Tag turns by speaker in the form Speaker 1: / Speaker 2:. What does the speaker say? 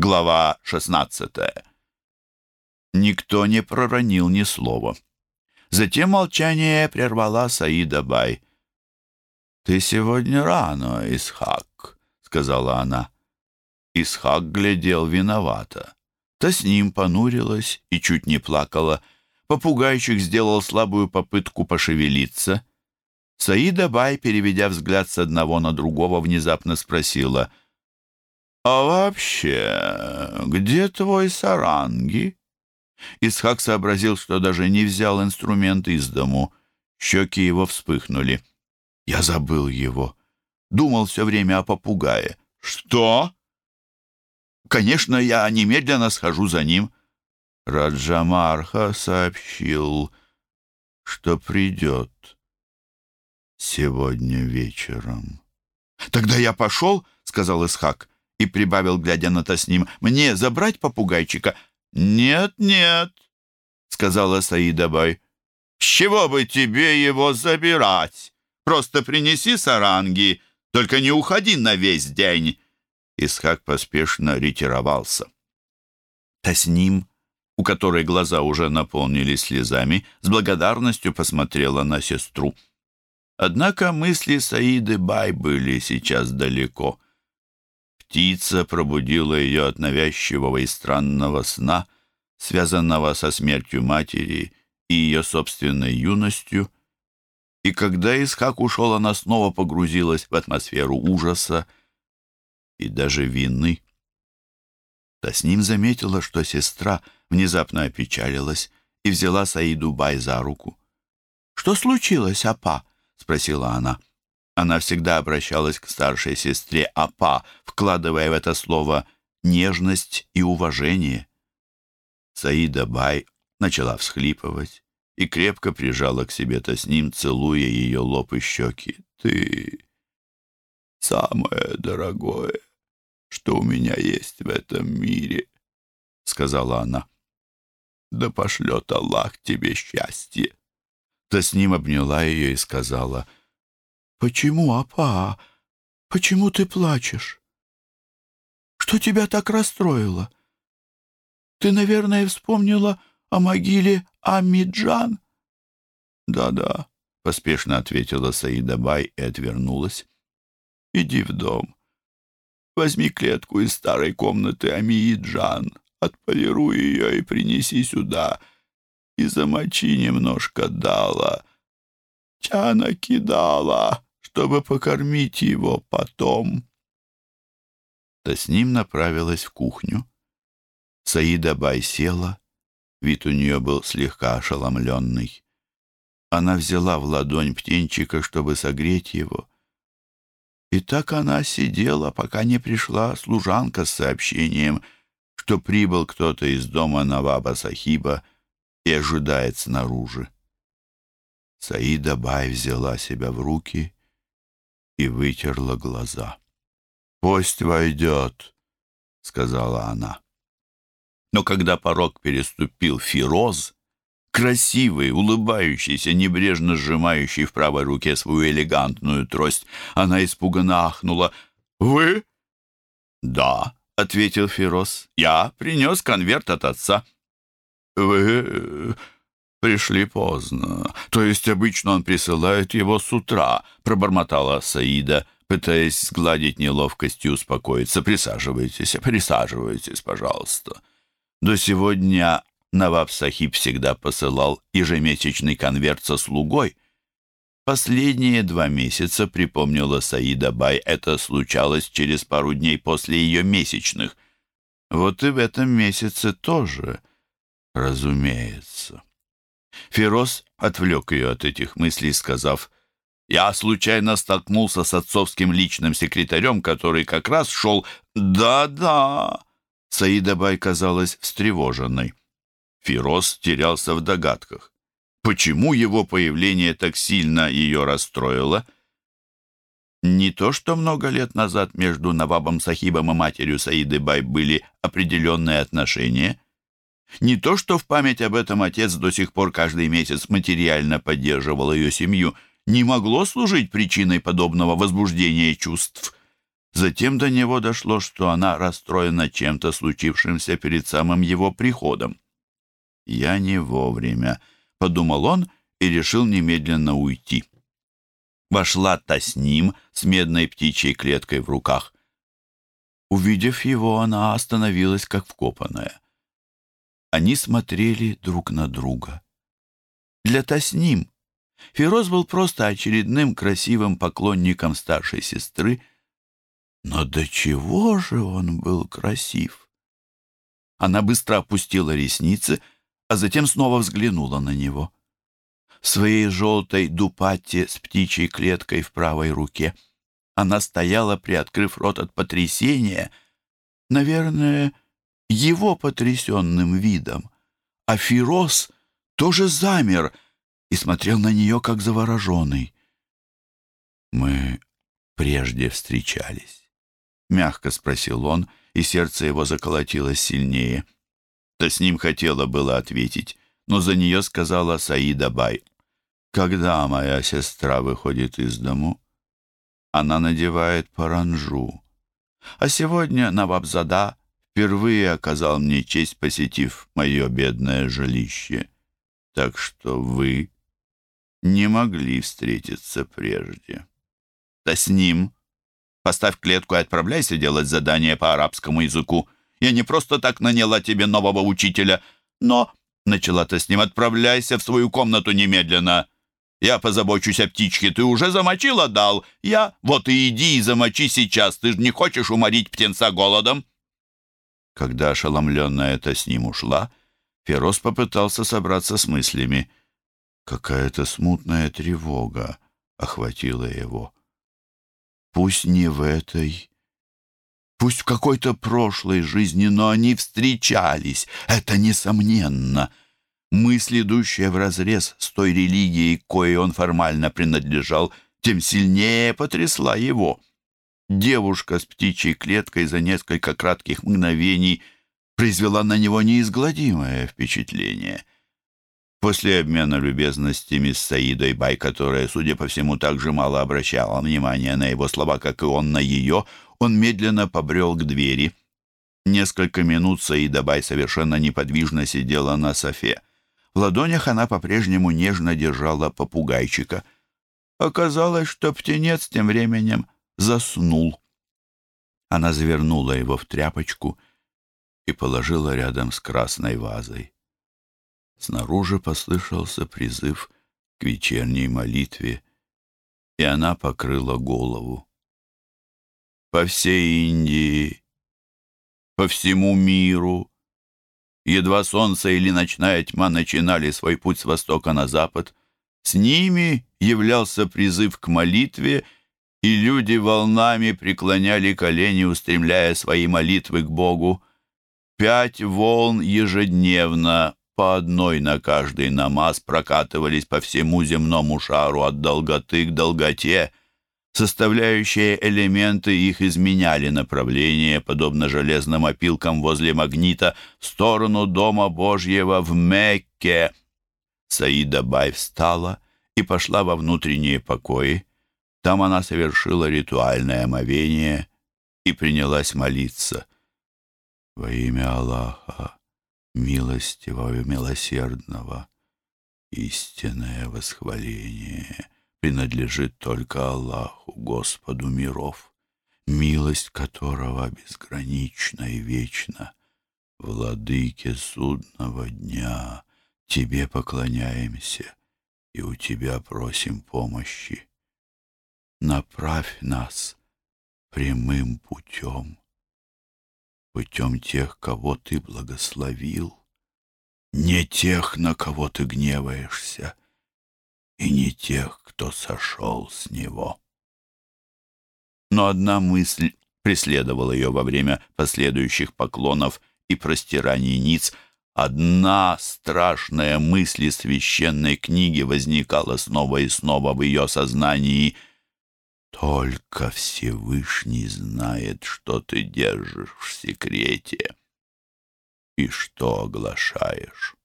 Speaker 1: Глава 16. Никто не проронил ни слова. Затем молчание прервала Саида Бай. «Ты сегодня рано, Исхак», — сказала она. Исхак глядел виновато. Та с ним понурилась и чуть не плакала. Попугайчик сделал слабую попытку пошевелиться. Саида Бай, переведя взгляд с одного на другого, внезапно спросила, «А вообще, где твой саранги?» Исхак сообразил, что даже не взял инструмент из дому. Щеки его вспыхнули. «Я забыл его. Думал все время о попугае». «Что?» «Конечно, я немедленно схожу за ним». Раджамарха сообщил, что придет сегодня вечером. «Тогда я пошел», — сказал Исхак, и прибавил, глядя на Тасним, «мне забрать попугайчика?» «Нет, нет», — сказала Саида Бай. «С чего бы тебе его забирать? Просто принеси саранги, только не уходи на весь день». Исхак поспешно ретировался. Тасним, у которой глаза уже наполнились слезами, с благодарностью посмотрела на сестру. Однако мысли Саиды Бай были сейчас далеко — птица пробудила ее от навязчивого и странного сна, связанного со смертью матери и ее собственной юностью. И когда Исхак ушел, она снова погрузилась в атмосферу ужаса и даже вины. Та с ним заметила, что сестра внезапно опечалилась и взяла Саиду Бай за руку. «Что случилось, апа?» — спросила она. Она всегда обращалась к старшей сестре Апа, вкладывая в это слово нежность и уважение. Саида Бай начала всхлипывать и крепко прижала к себе-то с ним, целуя ее лоб и щеки. «Ты самое дорогое, что у меня есть в этом мире», — сказала она. «Да пошлет Аллах тебе счастье». Та с ним обняла ее и сказала — «Почему, апа? Почему ты плачешь? Что тебя так расстроило? Ты, наверное, вспомнила о могиле Амиджан?» «Да-да», — поспешно ответила Саида Бай и отвернулась. «Иди в дом. Возьми клетку из старой комнаты Амиджан, отполируй ее и принеси сюда, и замочи немножко дала. Чана кидала» чтобы покормить его потом. Да с ним направилась в кухню. Саида Бай села, вид у нее был слегка ошеломленный. Она взяла в ладонь птенчика, чтобы согреть его. И так она сидела, пока не пришла служанка с сообщением, что прибыл кто-то из дома Наваба Сахиба и ожидает снаружи. Саида Бай взяла себя в руки и вытерла глаза. «Пусть войдет», — сказала она. Но когда порог переступил Фироз, красивый, улыбающийся, небрежно сжимающий в правой руке свою элегантную трость, она испуганно ахнула. «Вы?» «Да», — ответил Фироз. «Я принес конверт от отца». «Вы «Пришли поздно. То есть обычно он присылает его с утра», — пробормотала Саида, пытаясь сгладить неловкость и успокоиться. «Присаживайтесь, присаживайтесь, пожалуйста». До сегодня Наваб Сахиб всегда посылал ежемесячный конверт со слугой. Последние два месяца, припомнила Саида Бай, это случалось через пару дней после ее месячных. Вот и в этом месяце тоже, разумеется. Фероз отвлек ее от этих мыслей, сказав, «Я случайно столкнулся с отцовским личным секретарем, который как раз шел...» «Да-да!» Саида Бай казалась встревоженной. Фироз терялся в догадках. Почему его появление так сильно ее расстроило? Не то, что много лет назад между Навабом Сахибом и матерью Саиды Бай были определенные отношения — не то, что в память об этом отец до сих пор каждый месяц материально поддерживал ее семью, не могло служить причиной подобного возбуждения чувств. Затем до него дошло, что она расстроена чем-то случившимся перед самым его приходом. «Я не вовремя», — подумал он и решил немедленно уйти. Вошла Тасним с медной птичьей клеткой в руках. Увидев его, она остановилась как вкопанная. Они смотрели друг на друга. Для Тасним Фероз был просто очередным красивым поклонником старшей сестры, но до чего же он был красив! Она быстро опустила ресницы, а затем снова взглянула на него. В своей желтой дупатте с птичьей клеткой в правой руке она стояла, приоткрыв рот от потрясения, наверное, его потрясенным видом, а Фироз тоже замер и смотрел на нее, как завороженный. «Мы прежде встречались?» — мягко спросил он, и сердце его заколотилось сильнее. Да с ним хотела было ответить, но за нее сказала Саида Бай. «Когда моя сестра выходит из дому, она надевает паранжу, а сегодня Навабзада впервые оказал мне честь, посетив мое бедное жилище. Так что вы не могли встретиться прежде. Да с ним. Поставь клетку и отправляйся делать задание по арабскому языку. Я не просто так наняла тебе нового учителя, но... Начала-то с ним. Отправляйся в свою комнату немедленно. Я позабочусь о птичке. Ты уже замочила дал. Я... Вот и иди и замочи сейчас. Ты же не хочешь уморить птенца голодом? Когда ошеломленная это с ним ушла, Фероз попытался собраться с мыслями. Какая-то смутная тревога охватила его. Пусть не в этой, пусть в какой-то прошлой жизни, но они встречались, это несомненно. Мысль, идущая вразрез с той религией, коей он формально принадлежал, тем сильнее потрясла его. Девушка с птичьей клеткой за несколько кратких мгновений произвела на него неизгладимое впечатление. После обмена любезностями с Саидой Бай, которая, судя по всему, так же мало обращала внимания на его слова, как и он на ее, он медленно побрел к двери. Несколько минут Саида Бай совершенно неподвижно сидела на софе. В ладонях она по-прежнему нежно держала попугайчика. Оказалось, что птенец тем временем заснул. Она завернула его в тряпочку и положила рядом с красной вазой. Снаружи послышался призыв к вечерней молитве, и она покрыла голову. По всей Индии, по всему миру, едва солнце или ночная тьма начинали свой путь с востока на запад, с ними являлся призыв к молитве — и люди волнами преклоняли колени, устремляя свои молитвы к Богу. Пять волн ежедневно, по одной на каждый намаз, прокатывались по всему земному шару от долготы к долготе. Составляющие элементы их изменяли направление, подобно железным опилкам возле магнита, в сторону Дома Божьего в Мекке. Саида Бай встала и пошла во внутренние покои. Там она совершила ритуальное омовение и принялась молиться. Во имя Аллаха, милостивого и милосердного, истинное восхваление принадлежит только Аллаху, Господу миров, милость которого безгранична и вечна. Владыке судного дня Тебе поклоняемся и у Тебя просим помощи направь нас прямым путем, путем тех, кого ты благословил, не тех, на кого ты гневаешься, и не тех, кто сошел с него. Но одна мысль преследовала ее во время последующих поклонов и простираний ниц. Одна страшная мысль из священной книги возникала снова и снова в ее сознании — только Всевышний знает, что ты держишь в секрете и что оглашаешь.